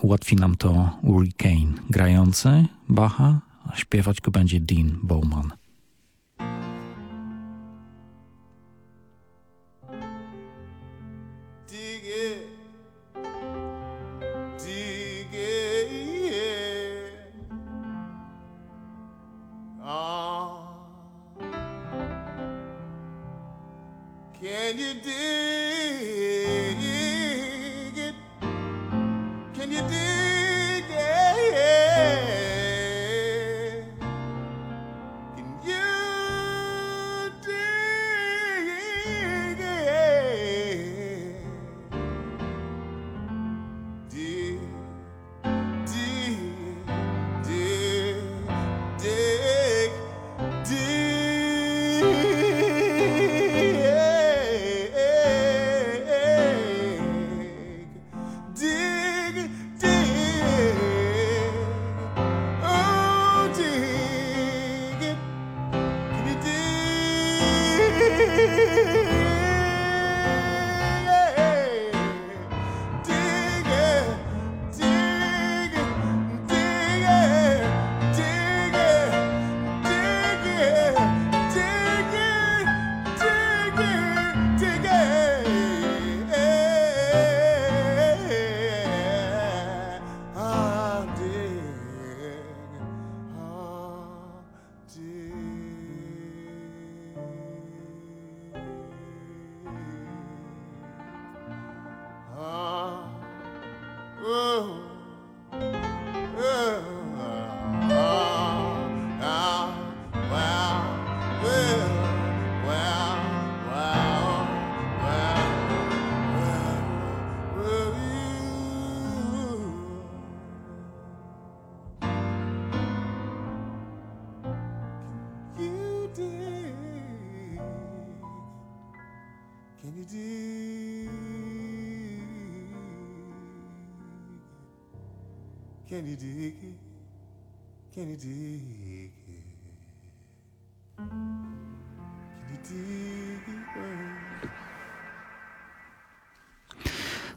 Ułatwi nam to Hurricane grający Bacha, a śpiewać go będzie Dean Bowman. Can you dig it? Can you dig it?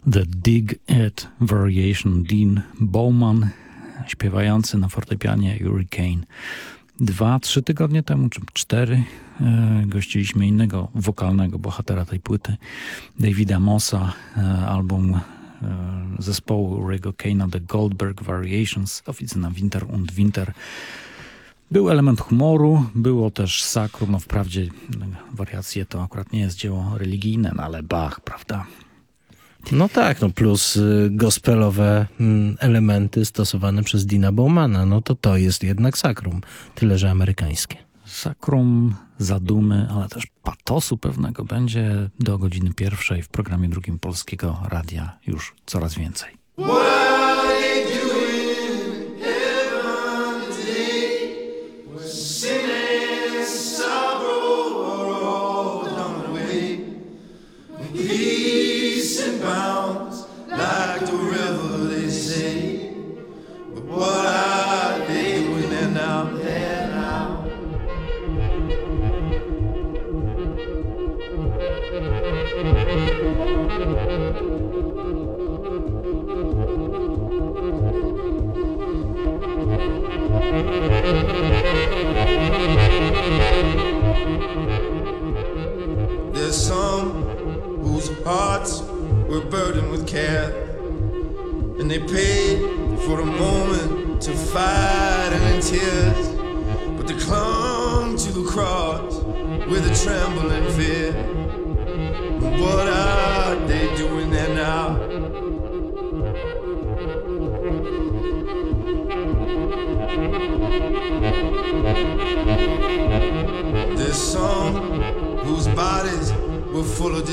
The Dig It Variation Dean Bowman śpiewający na fortepianie Hurricane. Dwa, trzy tygodnie temu, czy cztery, e, gościliśmy innego wokalnego bohatera tej płyty, Davida Mossa, e, album zespołu Rego Kane'a The Goldberg Variations, oficjalna Winter und Winter. Był element humoru, było też sakrum, no wprawdzie wariacje to akurat nie jest dzieło religijne, no ale Bach, prawda? No tak, no plus y, gospelowe mm, elementy stosowane przez Dina Bowmana, no to to jest jednak sakrum, tyle że amerykańskie sakrum, zadumy, ale też patosu pewnego będzie do godziny pierwszej w programie drugim Polskiego Radia już coraz więcej.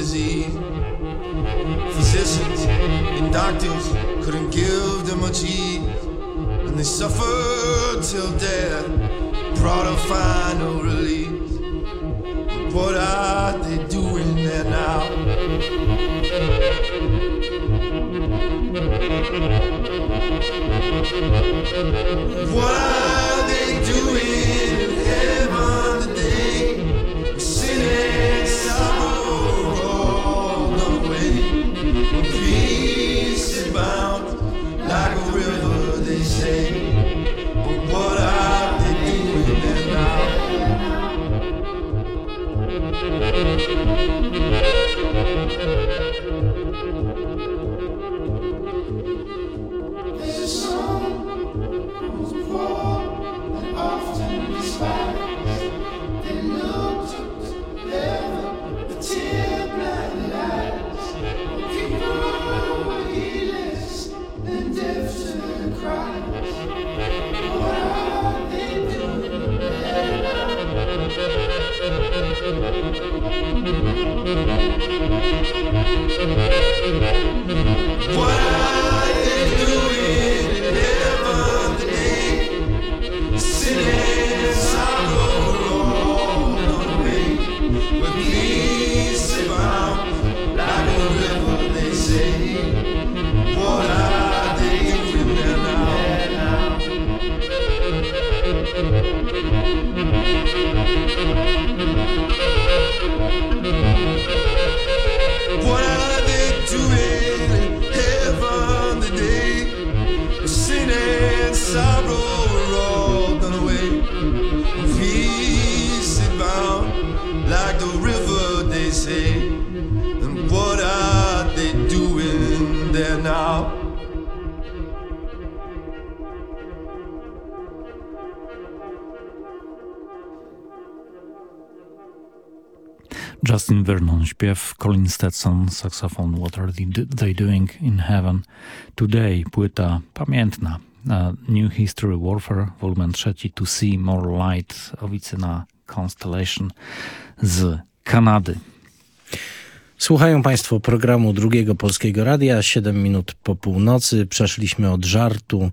Disease physicians and doctors couldn't give them much ease. And they suffered till death brought a final release. What are they doing there now? What What Vernon śpiew, Colin Stetson saksofon, What are they, do- they doing in heaven today? Płyta pamiętna. New History Warfare, volumen trzeci, To See More Light, Owicyna Constellation z Kanady. Słuchają Państwo programu Drugiego Polskiego Radia, 7 minut po północy. Przeszliśmy od żartu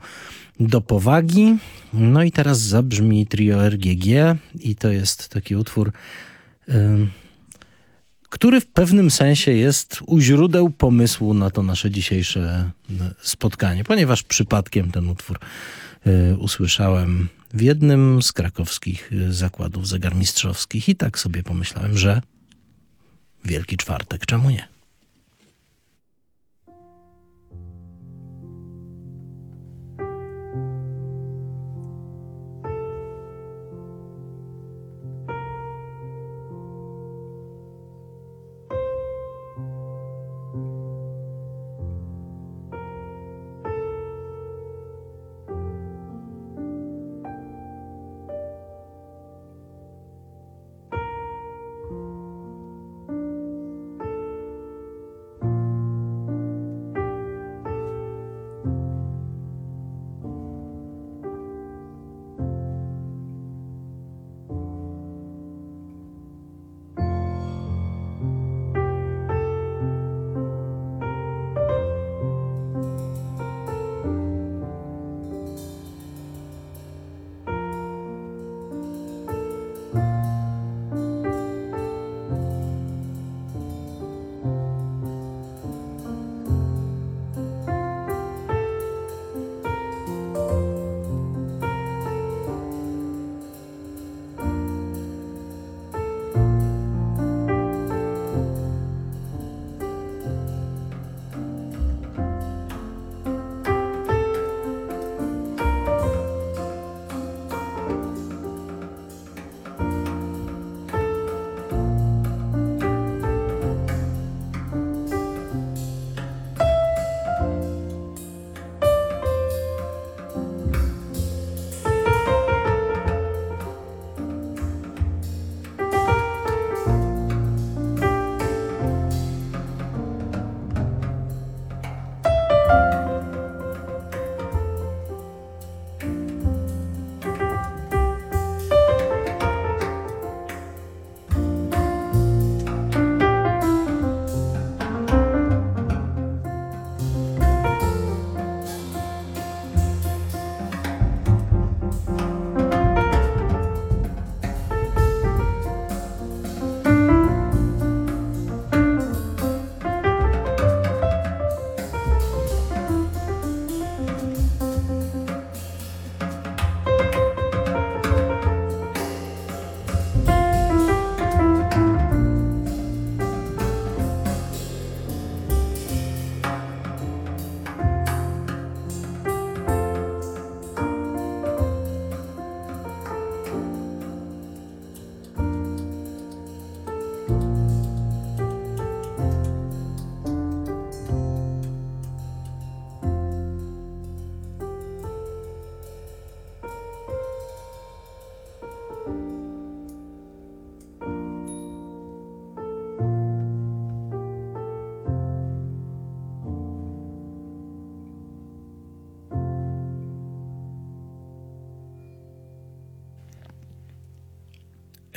do powagi. No i teraz zabrzmi trio RGG i to jest taki utwór, ym, który w pewnym sensie jest u źródeł pomysłu na to nasze dzisiejsze y, spotkanie, ponieważ przypadkiem ten utwór y, usłyszałem w jednym z krakowskich y, zakładów zegarmistrzowskich i tak sobie pomyślałem, że Wielki Czwartek, czemu nie?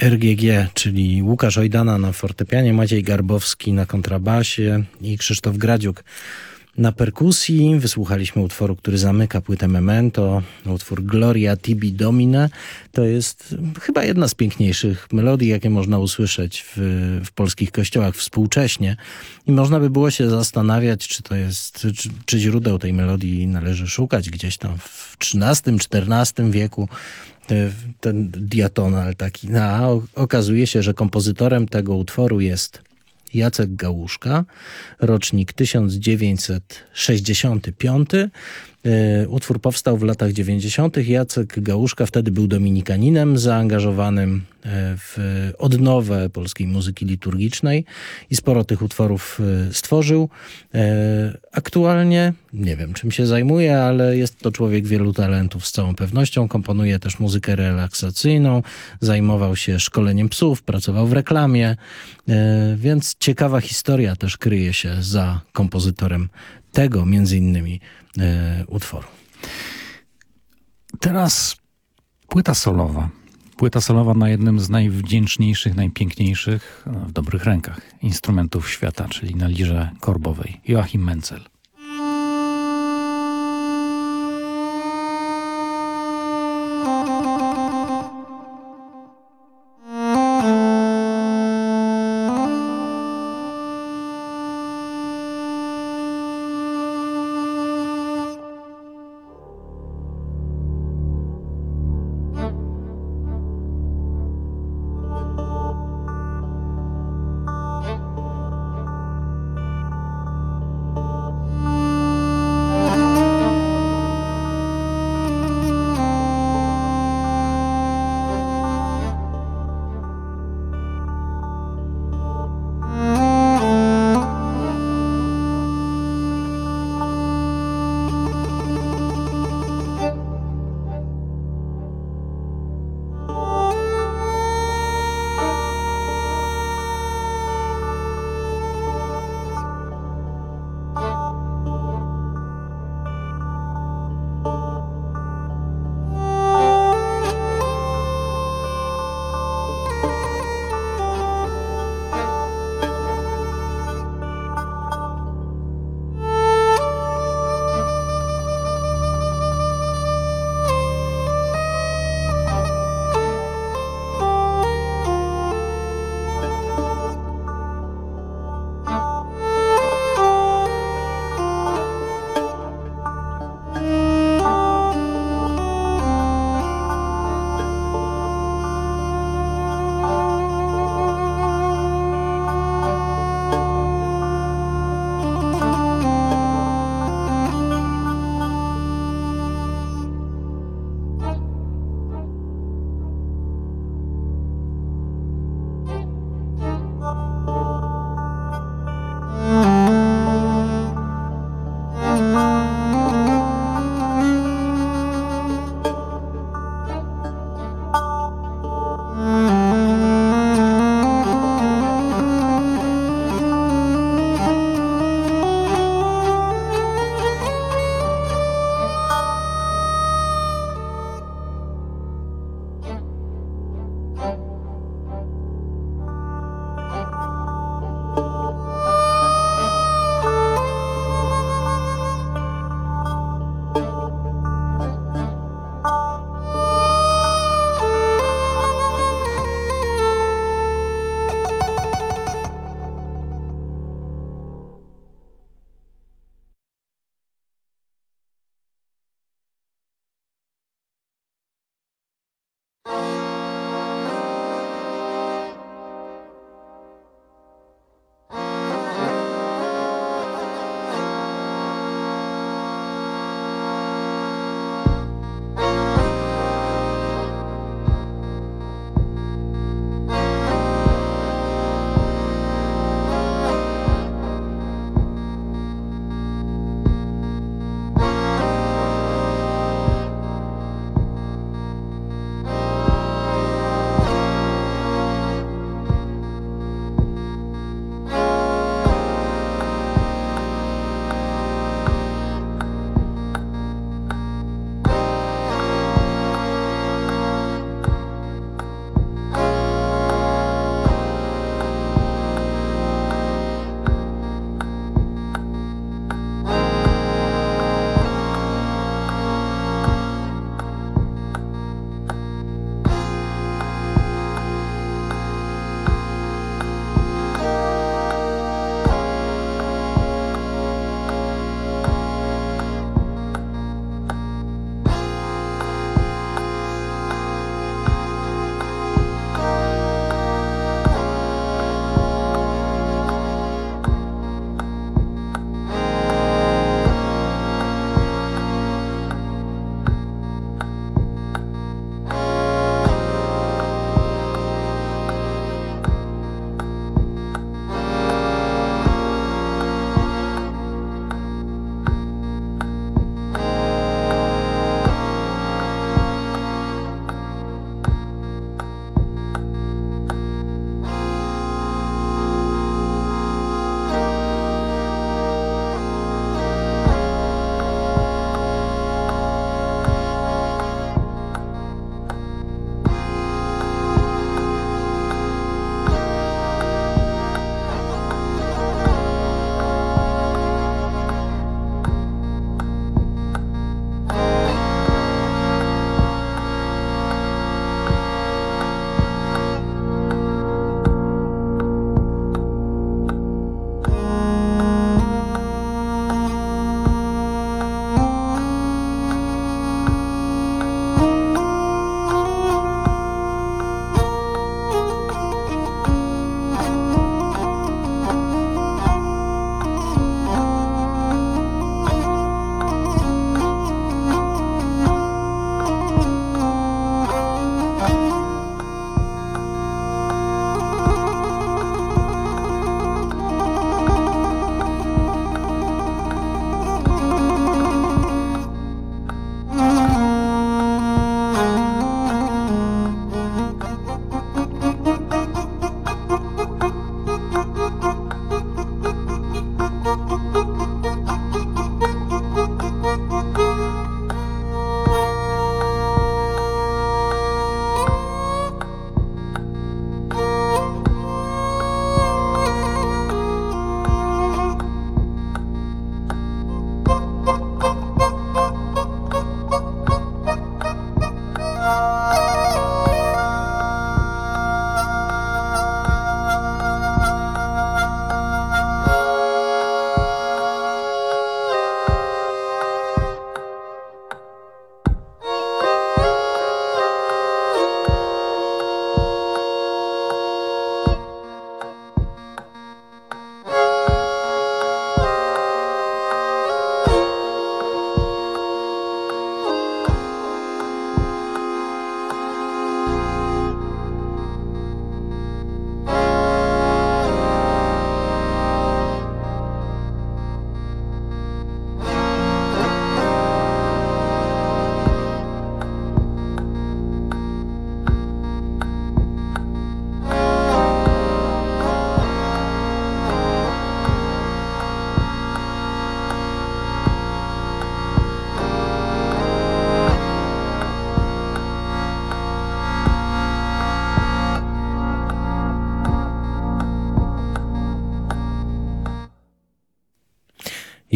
RGG, czyli Łukasz Ojdana na fortepianie, Maciej Garbowski na kontrabasie i Krzysztof Gradziuk na perkusji. Wysłuchaliśmy utworu, który zamyka płytę Memento, utwór Gloria Tibi Domine. To jest chyba jedna z piękniejszych melodii, jakie można usłyszeć w, w polskich kościołach współcześnie. I można by było się zastanawiać, czy to jest, czy, czy źródeł tej melodii należy szukać gdzieś tam w XIII-XIV wieku ten diatonal taki. No, a okazuje się, że kompozytorem tego utworu jest Jacek Gałuszka, rocznik 1965. Utwór powstał w latach 90. Jacek Gałuszka wtedy był dominikaninem zaangażowanym w odnowę polskiej muzyki liturgicznej i sporo tych utworów stworzył. Aktualnie nie wiem, czym się zajmuje, ale jest to człowiek wielu talentów z całą pewnością. Komponuje też muzykę relaksacyjną, zajmował się szkoleniem psów, pracował w reklamie, więc ciekawa historia też kryje się za kompozytorem tego między innymi e, utworu. Teraz płyta solowa. Płyta solowa na jednym z najwdzięczniejszych, najpiękniejszych, w dobrych rękach instrumentów świata, czyli na lirze korbowej. Joachim Menzel.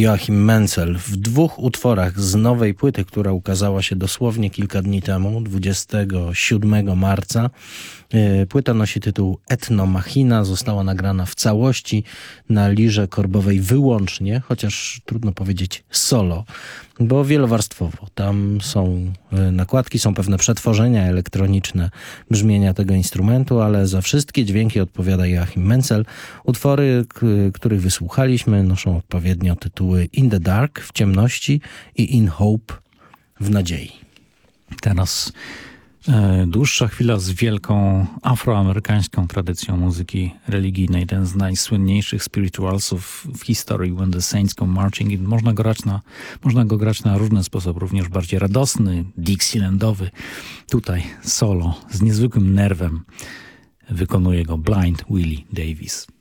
Joachim Menzel w dwóch utworach z nowej płyty, która ukazała się dosłownie kilka dni temu, 27 marca. E, płyta nosi tytuł Etno Machina, została nagrana w całości na lirze korbowej wyłącznie, chociaż trudno powiedzieć solo, bo wielowarstwowo. Tam są e, nakładki, są pewne przetworzenia elektroniczne brzmienia tego instrumentu, ale za wszystkie dźwięki odpowiada Joachim Menzel. Utwory, których wysłuchaliśmy, noszą odpowiednio tytuły In the Dark, w ciemności i In Hope, w nadziei. Teraz dłuższa chwila z wielką afroamerykańską tradycją muzyki religijnej. Jeden z najsłynniejszych spiritualsów w historii When the Saints Go Marching In. Można go grać na, można go grać na różny sposób, również bardziej radosny, Dixielandowy. Tutaj solo z niezwykłym nerwem wykonuje go Blind Willie Davis.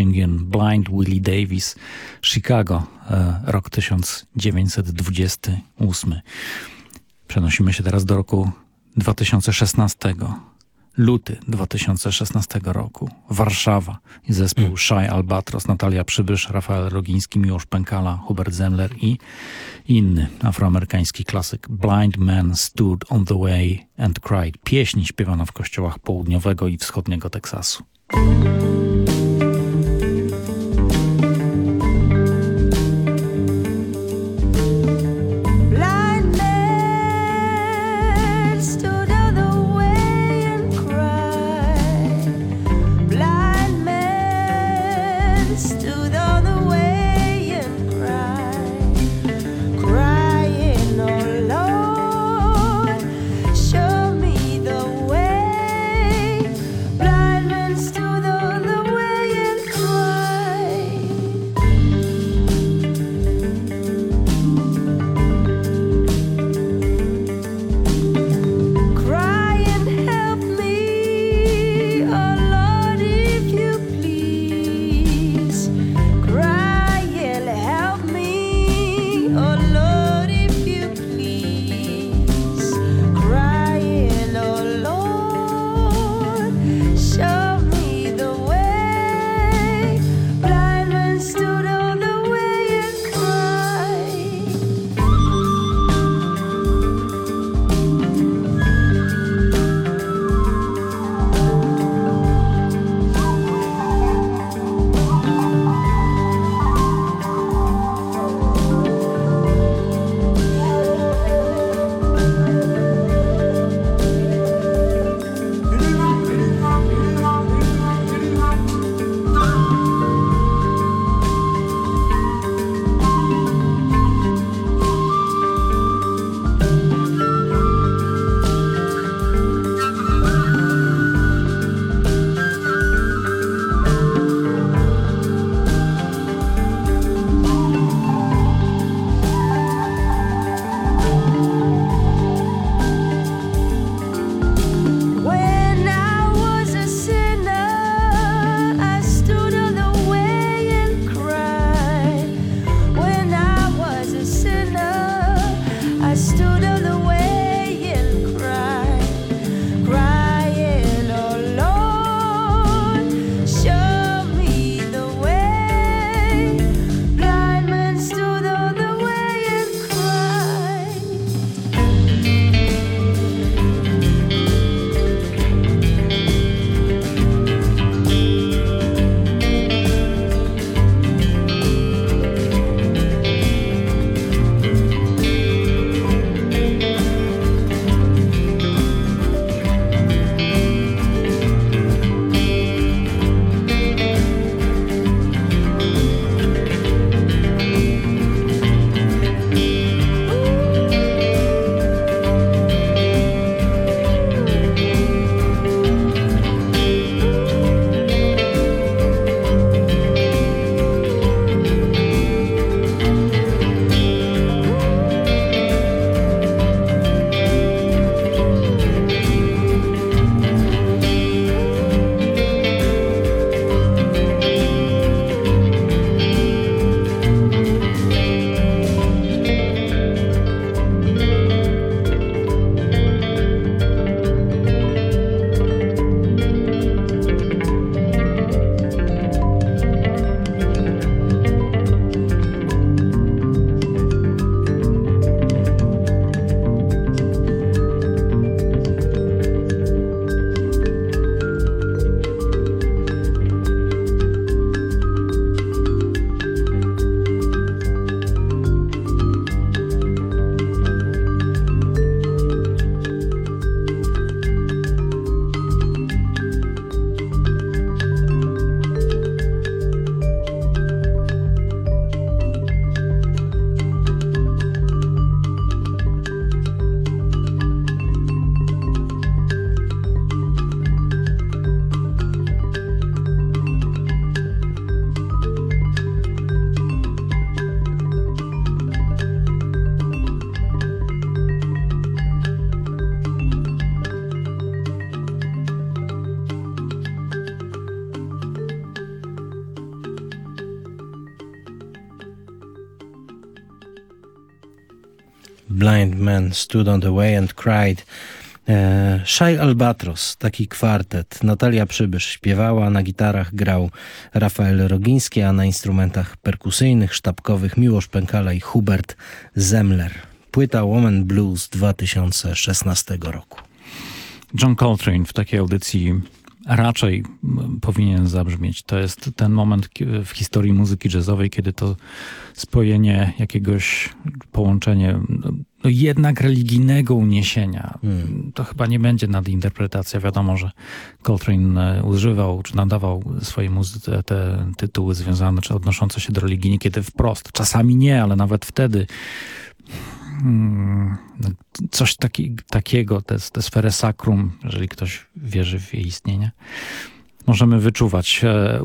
In, Blind Willie Davis, Chicago, e, rok 1928. Przenosimy się teraz do roku 2016. Luty 2016 roku. Warszawa. Zespół Shy Albatros, Natalia Przybysz, Rafael Rogiński, Miłosz Pękala, Hubert Zemler i inny afroamerykański klasyk Blind Man Stood on the Way and Cried. Pieśń śpiewana w kościołach południowego i wschodniego Teksasu. Man Stood on the Way and Cried. E, Shai Albatros, taki kwartet. Natalia Przybysz śpiewała, na gitarach grał Rafael Rogiński, a na instrumentach perkusyjnych, sztabkowych Miłosz Pękala i Hubert Zemler. Płyta Woman Blues 2016 roku. John Coltrane w takiej audycji raczej powinien zabrzmieć. To jest ten moment w historii muzyki jazzowej, kiedy to spojenie jakiegoś, połączenie no, jednak religijnego uniesienia. To chyba nie będzie nadinterpretacja. Wiadomo, że Coltrane e, używał, czy nadawał swojej muzyce te tytuły związane, czy odnoszące się do religii, niekiedy wprost. Czasami nie, ale nawet wtedy Hmm, coś taki, takiego, te, te sferę sakrum, jeżeli ktoś wierzy w jej istnienie, możemy wyczuwać. E,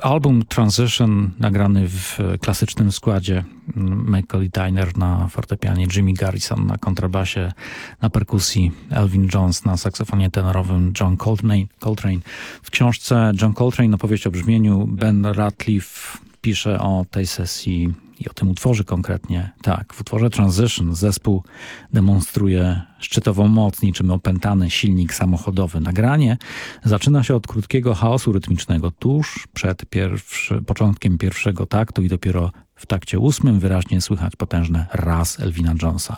Album Transition, nagrany w klasycznym składzie, mm, Michael Tyner na fortepianie, Jimmy Garrison na kontrabasie, na perkusji, Elvin Jones na saksofonie tenorowym, John Coltrane. Coltrane. W książce John Coltrane, opowieść o brzmieniu, Ben Ratcliffe pisze o tej sesji i o tym utworze konkretnie. Tak, w utworze Transition zespół demonstruje szczytową moc, niczym opętany silnik samochodowy. Nagranie zaczyna się od krótkiego chaosu rytmicznego tuż przed pierwszy, początkiem pierwszego taktu i dopiero w takcie ósmym wyraźnie słychać potężne raz Elvina Jonesa.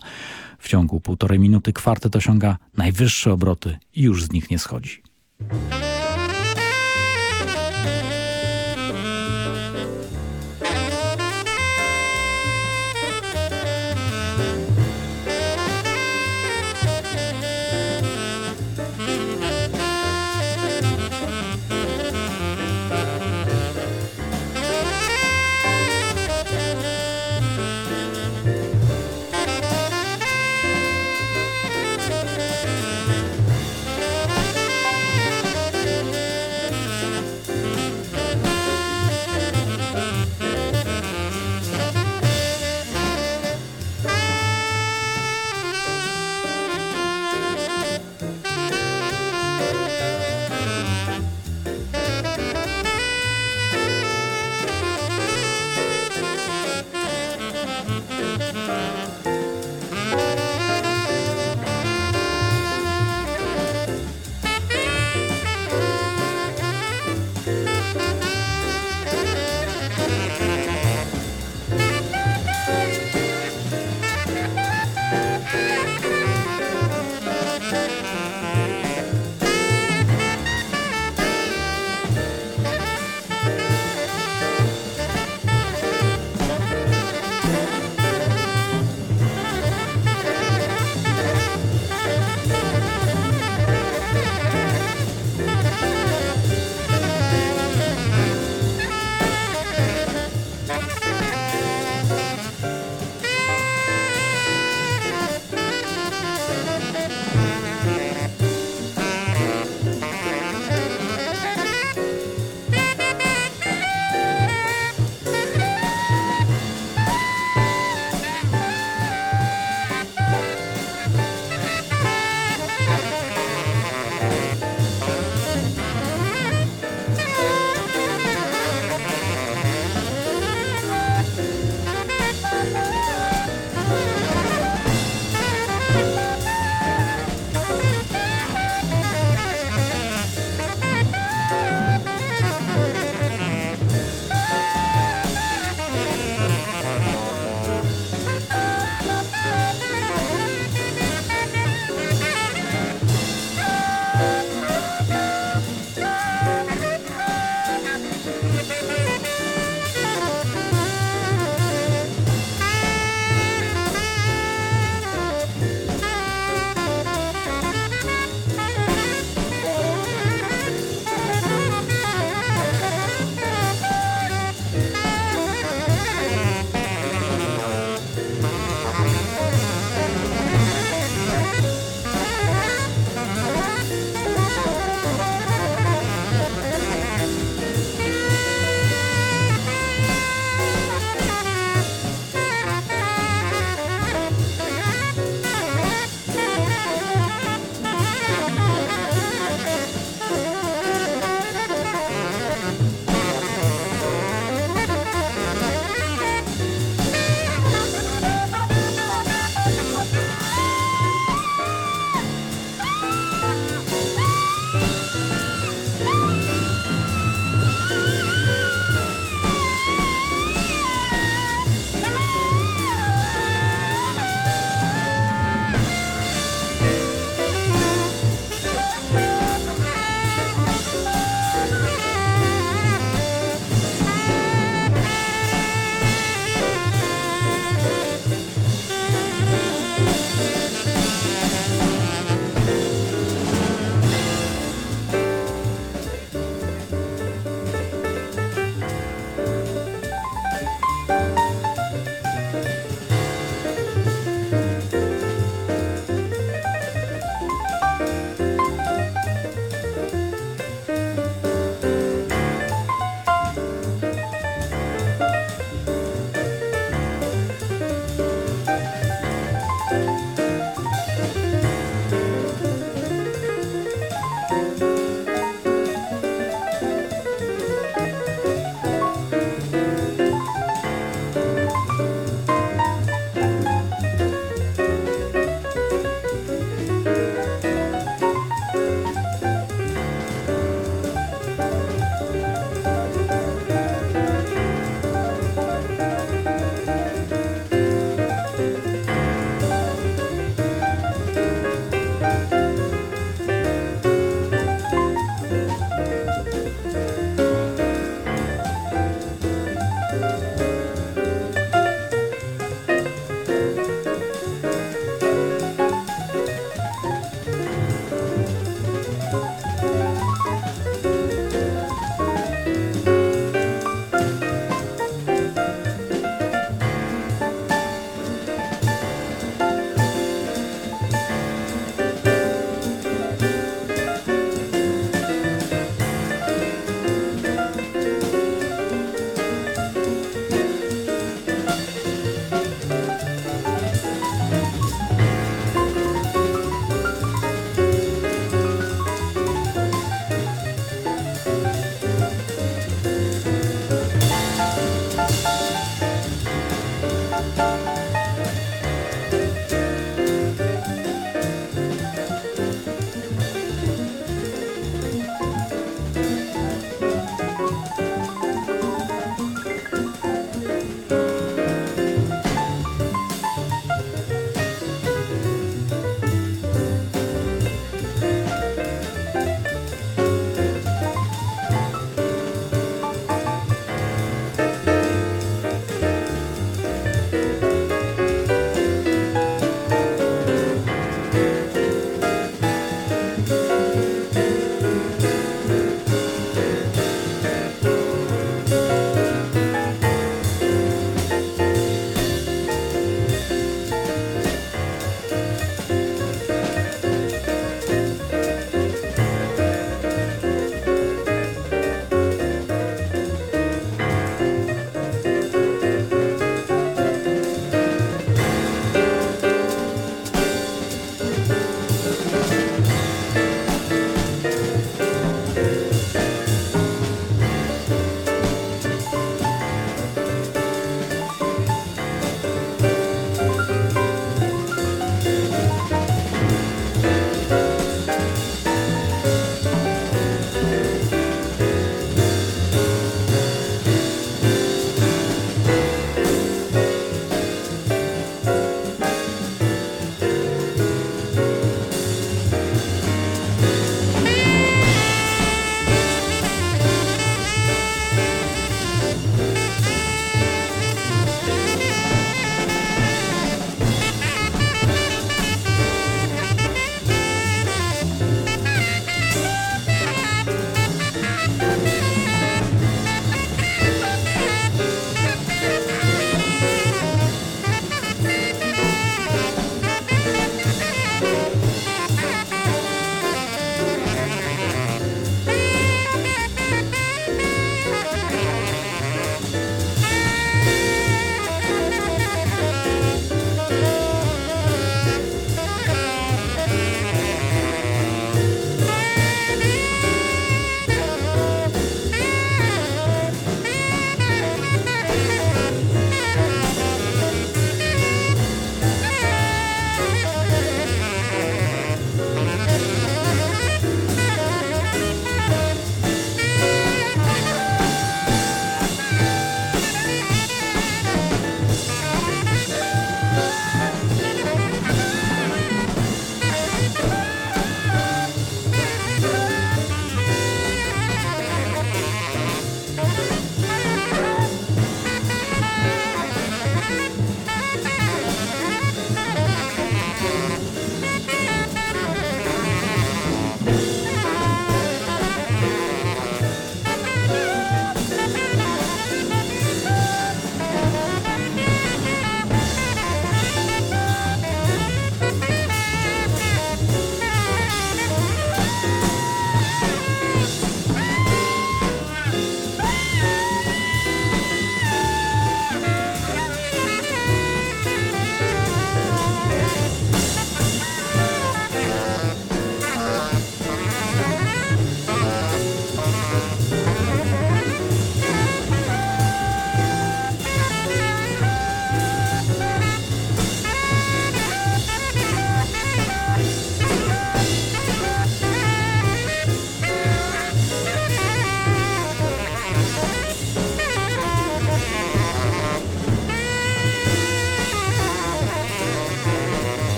W ciągu półtorej minuty kwartet osiąga najwyższe obroty i już z nich nie schodzi.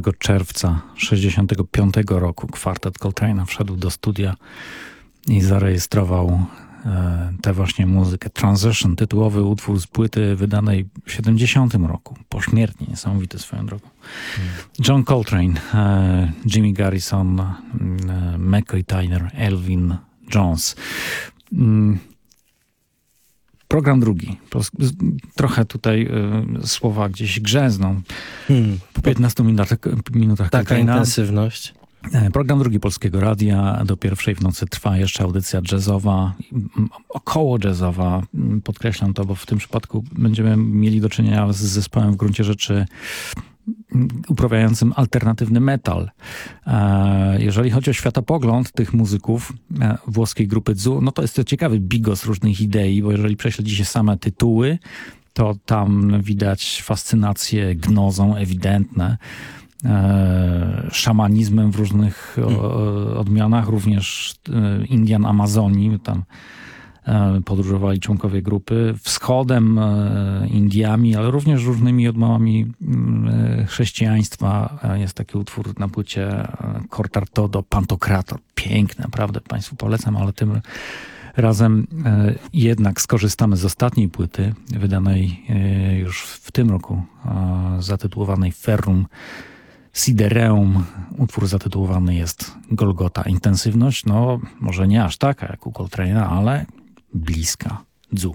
10 czerwca 65 roku kwartet Coltrane'a wszedł do studia i zarejestrował e, tę właśnie muzykę. Transition, tytułowy utwór z płyty wydanej w 70 roku. Pośmiertnie, niesamowity swoją drogą. John Coltrane, e, Jimmy Garrison, e, McCoy Tyner, Elvin Jones. Mm, Program drugi. Trochę tutaj e, słowa gdzieś grzęzną. Hmm, Po 15 minutach, minutach taka intensywność. E, Program drugi Polskiego Radia. Do pierwszej w nocy trwa jeszcze audycja jazzowa, m, około jazzowa. M, Podkreślam to, bo w tym przypadku będziemy mieli do czynienia z zespołem w gruncie rzeczy uprawiającym alternatywny metal. E, Jeżeli chodzi o światopogląd tych muzyków e, włoskiej grupy ZU, no to jest to ciekawy bigos różnych idei, bo jeżeli prześledzi się same tytuły, to tam widać fascynację gnozą ewidentne e, szamanizmem w różnych o, odmianach, również Indian Amazonii, tam podróżowali członkowie grupy, wschodem, e, Indiami, ale również różnymi odmowami mm, e, chrześcijaństwa. E, Jest taki utwór na płycie e, Cortar Todo, Pantokrator. Piękny, naprawdę Państwu polecam, ale tym razem e, jednak skorzystamy z ostatniej płyty, wydanej e, już w tym roku, e, zatytułowanej Ferrum Sidereum. Utwór zatytułowany jest Golgota. Intensywność, no może nie aż taka jak u Coltrane'a, ale bliska. Dzu.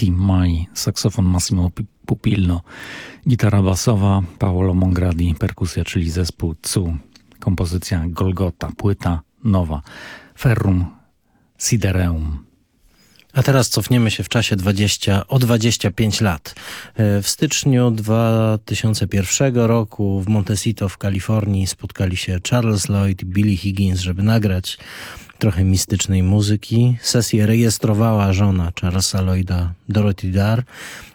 T. Mai, saksofon Massimo Pi- Pupillo, gitara basowa Paolo Mongradi, perkusja, czyli zespół CU, kompozycja Golgota, płyta nowa, Ferrum Sidereum. A teraz cofniemy się w czasie 20, o 25 lat. E, W styczniu 2001 roku w Montecito w Kalifornii spotkali się Charles Lloyd i Billy Higgins, żeby nagrać trochę mistycznej muzyki. Sesję rejestrowała żona Charlesa Lloyda, Dorothy Dar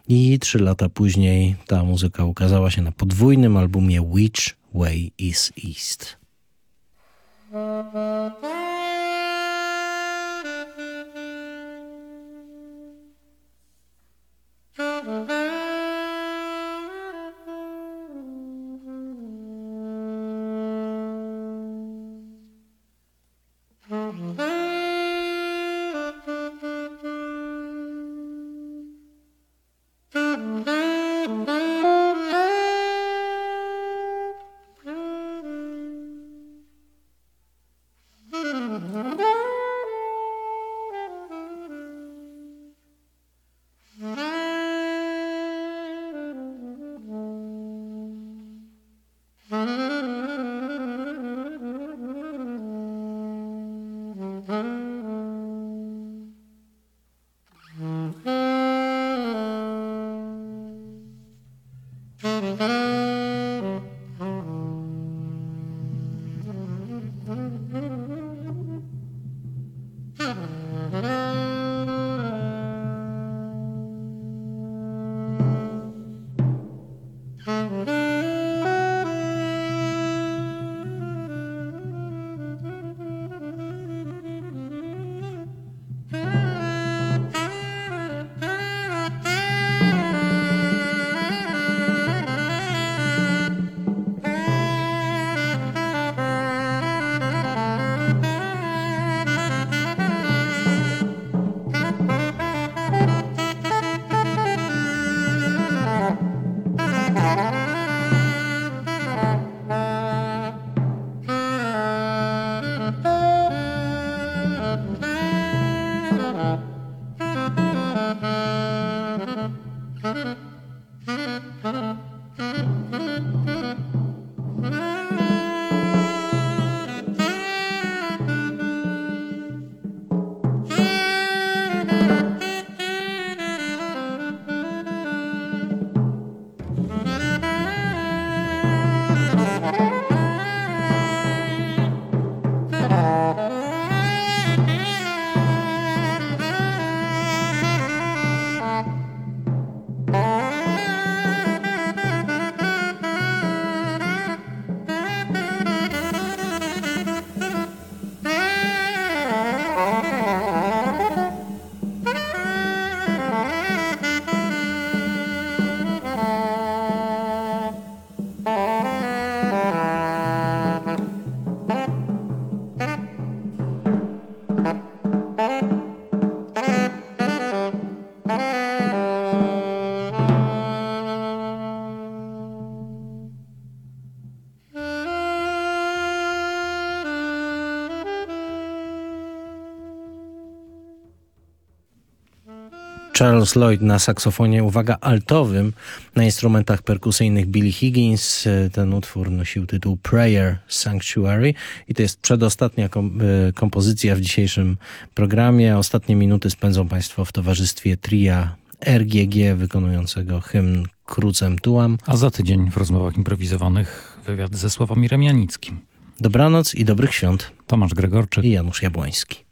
i trzy lata później ta muzyka ukazała się na podwójnym albumie Which Way is East. Charles Lloyd na saksofonie, uwaga, altowym, na instrumentach perkusyjnych Billy Higgins. E, Ten utwór nosił tytuł Prayer Sanctuary i to jest przedostatnia e, kompozycja w dzisiejszym programie. Ostatnie minuty spędzą Państwo w towarzystwie tria RGG wykonującego hymn Krucem Tułam. A za tydzień w rozmowach improwizowanych wywiad ze Sławomirem Janickim. Dobranoc i dobrych świąt. Tomasz Gregorczyk. I Janusz Jabłoński.